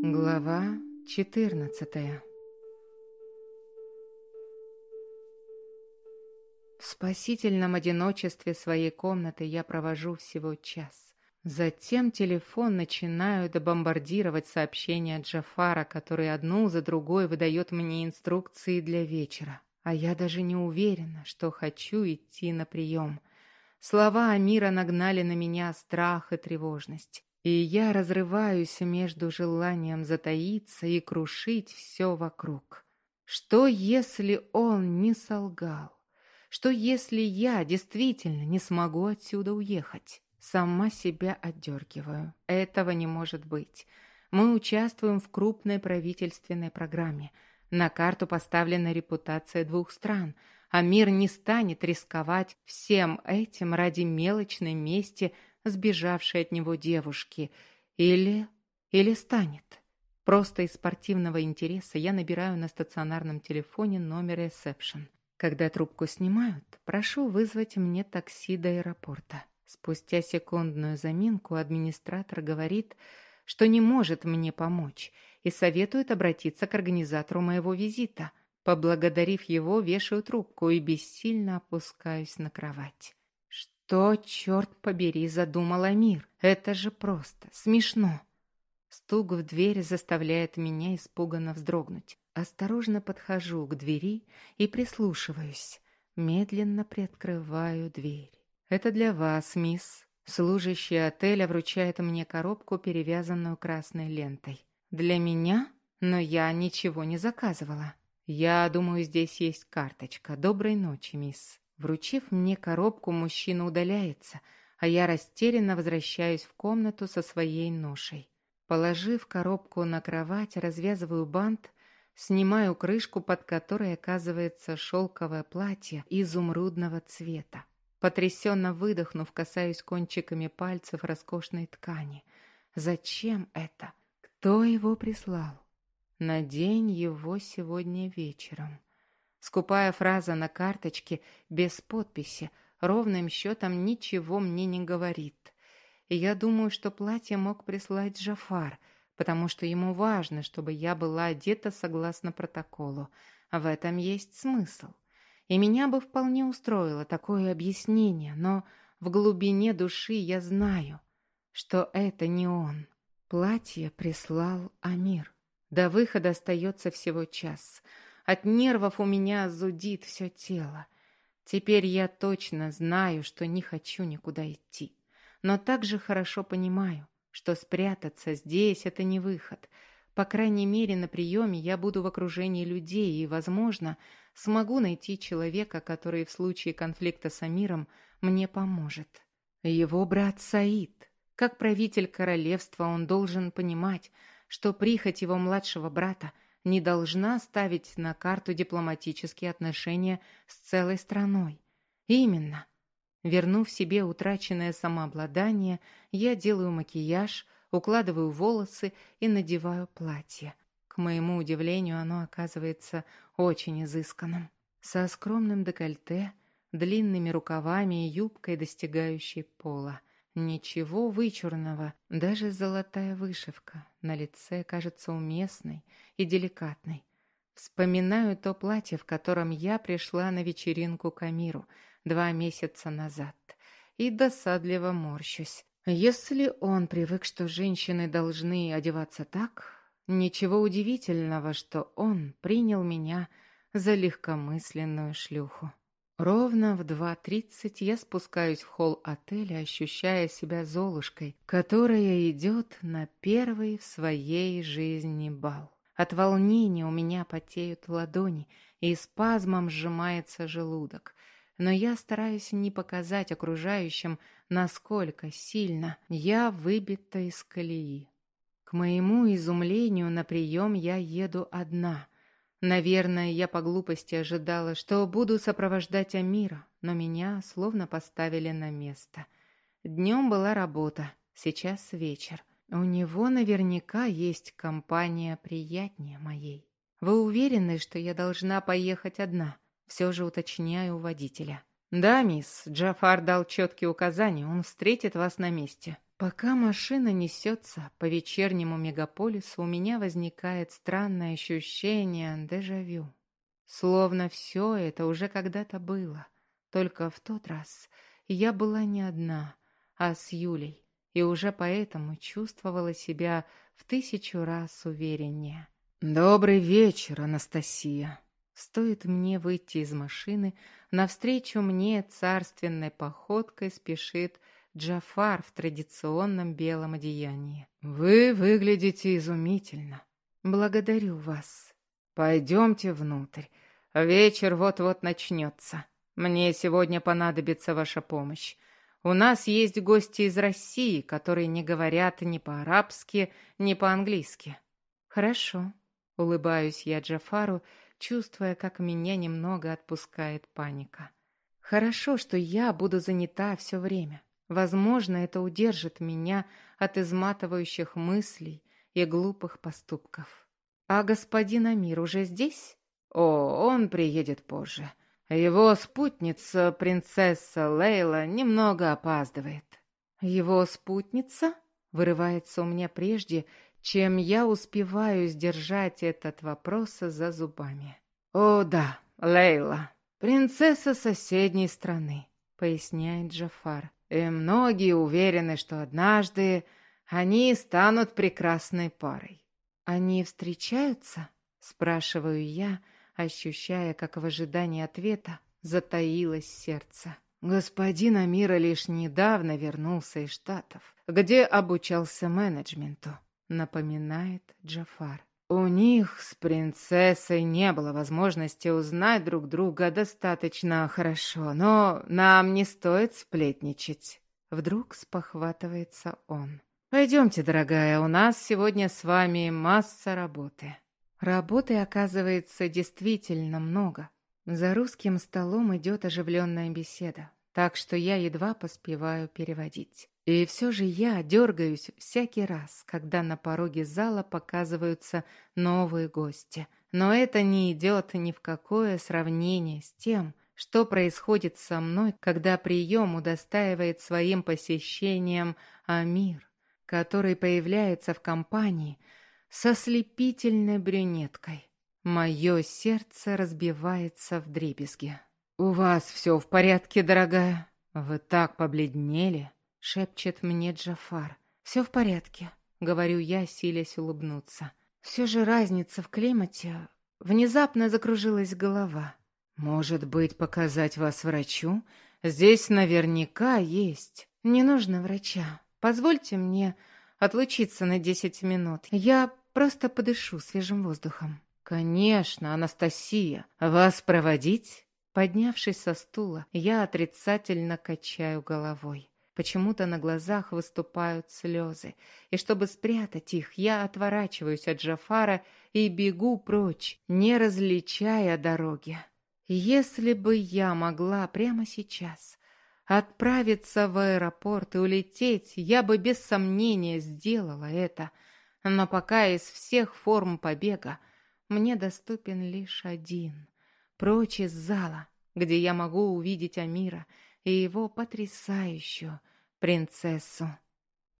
Глава 14 В спасительном одиночестве своей комнаты я провожу всего час. Затем телефон начинают бомбардировать сообщения Джафара, который одну за другой выдает мне инструкции для вечера. А я даже не уверена, что хочу идти на прием. Слова Амира нагнали на меня страх и тревожность. И я разрываюсь между желанием затаиться и крушить все вокруг. Что, если он не солгал? Что, если я действительно не смогу отсюда уехать? Сама себя отдергиваю. Этого не может быть. Мы участвуем в крупной правительственной программе. На карту поставлена репутация двух стран, а мир не станет рисковать всем этим ради мелочной мести – сбежавшей от него девушки. Или... или станет. Просто из спортивного интереса я набираю на стационарном телефоне номер ресепшн. Когда трубку снимают, прошу вызвать мне такси до аэропорта. Спустя секундную заминку администратор говорит, что не может мне помочь и советует обратиться к организатору моего визита. Поблагодарив его, вешаю трубку и бессильно опускаюсь на кровать. Что, черт побери, задумал Амир? Это же просто смешно. Стук в дверь заставляет меня испуганно вздрогнуть. Осторожно подхожу к двери и прислушиваюсь. Медленно приоткрываю дверь. «Это для вас, мисс». Служащий отеля вручает мне коробку, перевязанную красной лентой. «Для меня? Но я ничего не заказывала. Я думаю, здесь есть карточка. Доброй ночи, мисс». Вручив мне коробку, мужчина удаляется, а я растерянно возвращаюсь в комнату со своей ношей. Положив коробку на кровать, развязываю бант, снимаю крышку, под которой оказывается шелковое платье изумрудного цвета. Потрясенно выдохнув, касаюсь кончиками пальцев роскошной ткани. Зачем это? Кто его прислал? Надень его сегодня вечером. Скупая фраза на карточке, без подписи, ровным счетом ничего мне не говорит. И я думаю, что платье мог прислать Джафар, потому что ему важно, чтобы я была одета согласно протоколу. В этом есть смысл. И меня бы вполне устроило такое объяснение, но в глубине души я знаю, что это не он. Платье прислал Амир. До выхода остается всего час — от нервов у меня зудит все тело. Теперь я точно знаю, что не хочу никуда идти. Но также хорошо понимаю, что спрятаться здесь — это не выход. По крайней мере, на приеме я буду в окружении людей и, возможно, смогу найти человека, который в случае конфликта с Амиром мне поможет. Его брат Саид. Как правитель королевства он должен понимать, что прихоть его младшего брата — не должна ставить на карту дипломатические отношения с целой страной. Именно. Вернув себе утраченное самообладание, я делаю макияж, укладываю волосы и надеваю платье. К моему удивлению, оно оказывается очень изысканным. Со скромным декольте, длинными рукавами и юбкой, достигающей пола. Ничего вычурного, даже золотая вышивка на лице кажется уместной и деликатной. Вспоминаю то платье, в котором я пришла на вечеринку к Амиру два месяца назад, и досадливо морщусь. Если он привык, что женщины должны одеваться так, ничего удивительного, что он принял меня за легкомысленную шлюху. Ровно в 2.30 я спускаюсь в холл отеля, ощущая себя Золушкой, которая идет на первый в своей жизни бал. От волнения у меня потеют ладони, и спазмом сжимается желудок. Но я стараюсь не показать окружающим, насколько сильно я выбита из колеи. К моему изумлению на прием я еду одна — Наверное, я по глупости ожидала, что буду сопровождать Амира, но меня словно поставили на место. Днем была работа, сейчас вечер. У него наверняка есть компания приятнее моей. Вы уверены, что я должна поехать одна? Все же уточняю у водителя. Да, мисс, Джафар дал четкие указания, он встретит вас на месте. Пока машина несется по вечернему мегаполису, у меня возникает странное ощущение дежавю. Словно все это уже когда-то было. Только в тот раз я была не одна, а с Юлей, и уже поэтому чувствовала себя в тысячу раз увереннее. «Добрый вечер, Анастасия!» Стоит мне выйти из машины, навстречу мне царственной походкой спешит Джафар в традиционном белом одеянии. «Вы выглядите изумительно. Благодарю вас. Пойдемте внутрь. Вечер вот-вот начнется. Мне сегодня понадобится ваша помощь. У нас есть гости из России, которые не говорят ни по-арабски, ни по-английски». «Хорошо», — улыбаюсь я Джафару, чувствуя, как меня немного отпускает паника. «Хорошо, что я буду занята все время. Возможно, это удержит меня от изматывающих мыслей и глупых поступков. А господин Амир уже здесь? О, он приедет позже. Его спутница, принцесса Лейла, немного опаздывает. Его спутница? Вырывается у меня прежде, чем я успеваю сдержать этот вопрос за зубами. О, да, Лейла, принцесса соседней страны, поясняет Джафар. И многие уверены, что однажды они станут прекрасной парой. Они встречаются? Спрашиваю я, ощущая, как в ожидании ответа затаилось сердце. Господин Амира лишь недавно вернулся из Штатов, где обучался менеджменту, напоминает Джафар. У них с принцессой не было возможности узнать друг друга достаточно хорошо, но нам не стоит сплетничать. Вдруг спохватывается он. Пойдемте, дорогая, у нас сегодня с вами масса работы. Работы, оказывается, действительно много. За русским столом идет оживленная беседа, так что я едва поспеваю переводить. И все же я дергаюсь всякий раз, когда на пороге зала показываются новые гости. Но это не идет ни в какое сравнение с тем, что происходит со мной, когда прием удостаивает своим посещением Амир, который появляется в компании со слепительной брюнеткой. Мое сердце разбивается в дребезге. «У вас все в порядке, дорогая? Вы так побледнели!» — шепчет мне Джафар. «Все в порядке», — говорю я, силясь улыбнуться. «Все же разница в климате. Внезапно закружилась голова. Может быть, показать вас врачу? Здесь наверняка есть. Не нужно врача. Позвольте мне отлучиться на десять минут. Я просто подышу свежим воздухом». «Конечно, Анастасия. Вас проводить?» Поднявшись со стула, я отрицательно качаю головой. Почему-то на глазах выступают слезы, и чтобы спрятать их, я отворачиваюсь от Джафара и бегу прочь, не различая дороги. Если бы я могла прямо сейчас отправиться в аэропорт и улететь, я бы без сомнения сделала это. Но пока из всех форм побега мне доступен лишь один, прочь из зала, где я могу увидеть Амира и его потрясающую принцессу.